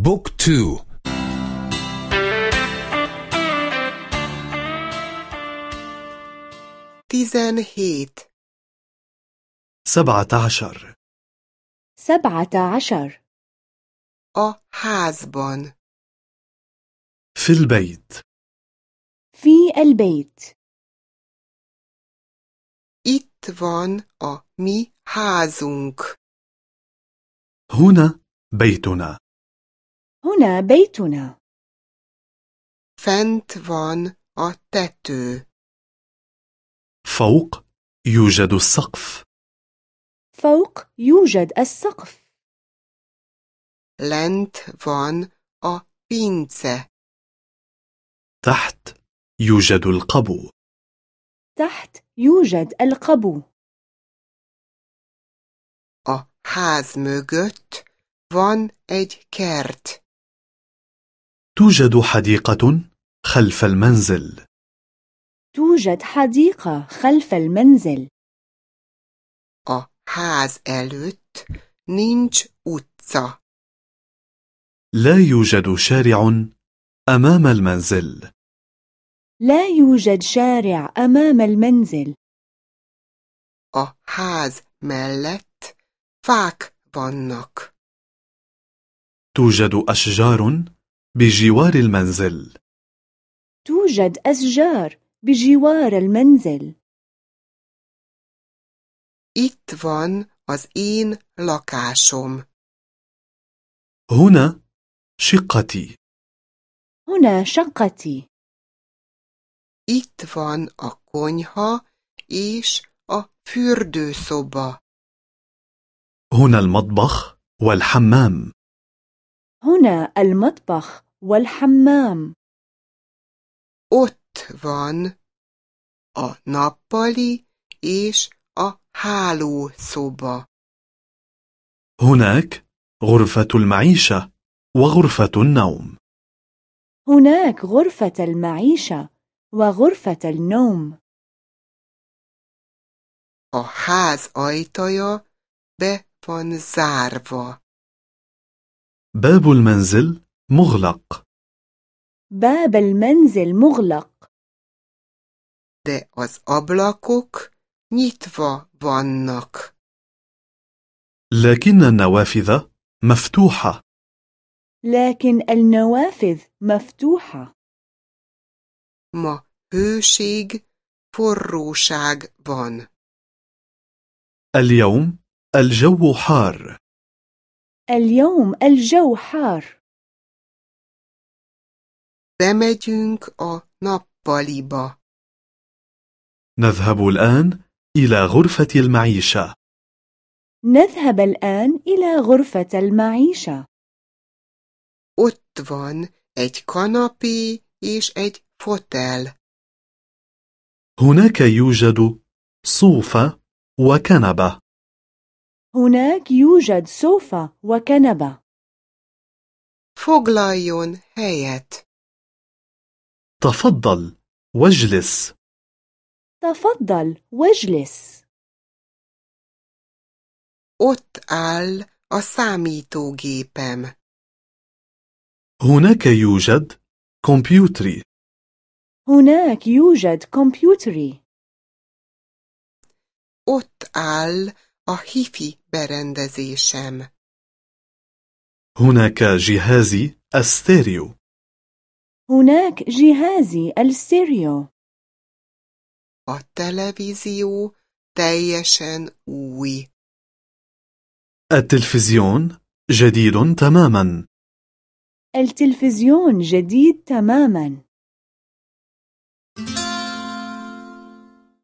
book two. tizenhét. سبعة عشر. سبعة عشر. a házban في البيت. في البيت. Itt van a mi házunk. هنا بيتنا. هنا بيتنا Fent van a tető. فوق يوجد السقف فوق يوجد السقف Lent van a pince. تحت يوجد القبو تحت يوجد القبو A ház mögött van egy kert. توجد حديقة خلف المنزل توجد حديقة خلف المنزل A ház előtt nincs utca. لا يوجد شارع أمام المنزل لا يوجد شارع أمام المنزل A ház mellett fák vannak. توجد أشجار بجوار المنزل. توجد أشجار بجوار المنزل. Itt van az én lakásom. هنا شقتي. هنا شقتي. Itt van a konyha és a fürdőszoba. هنا المطبخ والحمام. هنا المطبخ والحمام Ott van a nappali és a hálószoba. هناك غرفة المعيشة وغرفة النوم هناك غرفة المعيشة وغرفة النوم A ház ajtaja be van zárva. باب المنزل مغلق. باب المنزل مغلق. De az ablakok nyitva vannak. لكن النوافذ مفتوحة. لكن النوافذ مفتوحة. Ma hőség, forróság van. اليوم الجو حار. اليوم الجو حار. Bemegyünk a nappaliba. نذهب الآن إلى غرفة المعيشة نذهب الآن إلى غرفة المعيشة Ott van egy kanapé és egy fotel. هناك يوجد صوفة وكنبة هناك يوجد سوفا وكنبة Foglaljon helyet. تفضل واجلس. تفضل واجلس. Ott áll a számítógépem. هناك يوجد كمبيوتري. هناك يوجد كمبيوتري. Ott áll a hifi berendezésem. هناك جهازي الستيريو هناك جهازي الستيريو. A televízió teljesen új. التلفزيون جديد تماما. التلفزيون جديد تماما.